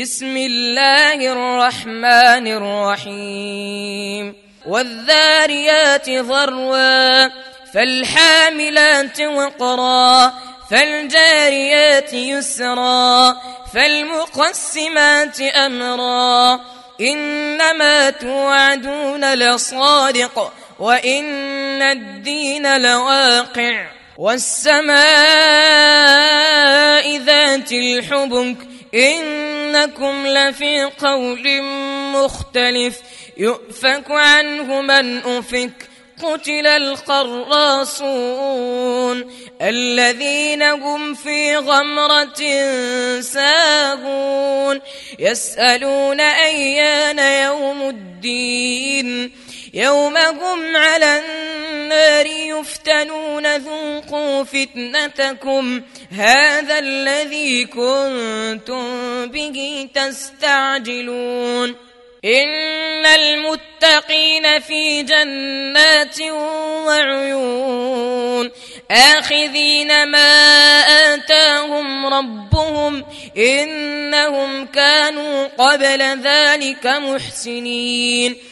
بسم الله الرحمن الرحيم. والذاريات ذروا فالحاملات وقرا فالجاريات يسرا فالمقسمات أمرا. إنما توعدون لصادق وإن الدين لواقع. والسماء ذات الحبك إنكم لفي قول مختلف. يؤفك عنه من أفك. قتل القراصون. الذين هم في غمرة ساهون. يسألون أيان يوم الدين. يوم هم على النار يفتنون ذوقوا فتنتكم. هذا الذي كنتم به تستعجلون. إن المتقين في جنات وعيون. آخذين ما آتاهم ربهم. إنهم كانوا قبل ذلك محسنين.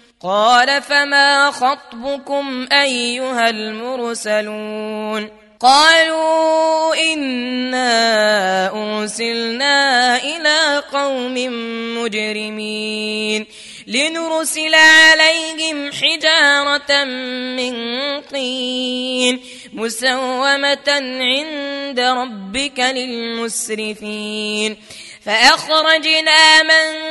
قال فما خطبكم أيها المرسلون قالوا إنا أرسلنا إلى قوم مجرمين لنرسل عليهم حجارة من طين مسومة عند ربك للمسرفين فأخرجنا من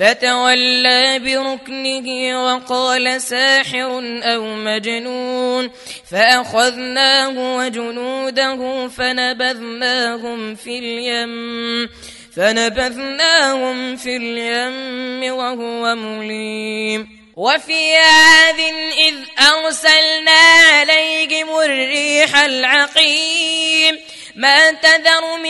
فتولى بركنه وقال ساحر أو مجنون فأخذناه وجنوده فنبذناهم في اليم فنبذناهم في اليم وهو مليم وفي عاد إذ أرسلنا عليهم الريح العقيم ما تذر من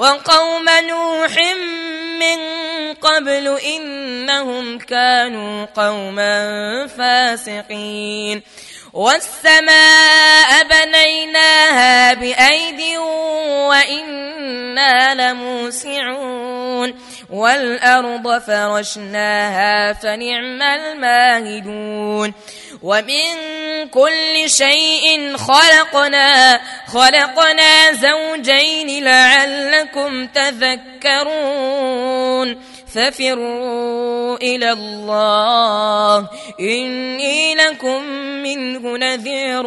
وقوم نوح من قبل إنهم كانوا قوما فاسقين. والسماء بنيناها والأرض فرشناها فنعم الماهدون ومن كل شيء خلقنا خلقنا زوجين لعلكم تذكرون ففروا إلى الله إني لكم منه نذير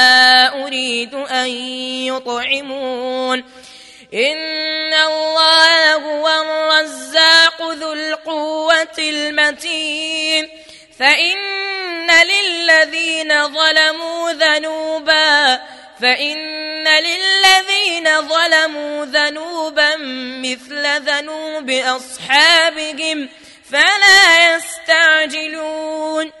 أريد أن يطعمون. إن الله هو الرزاق ذو القوة المتين. فإن للذين ظلموا ذنوبا فإن للذين ظلموا ذنوبا مثل ذنوب أصحابهم فلا يستعجلون.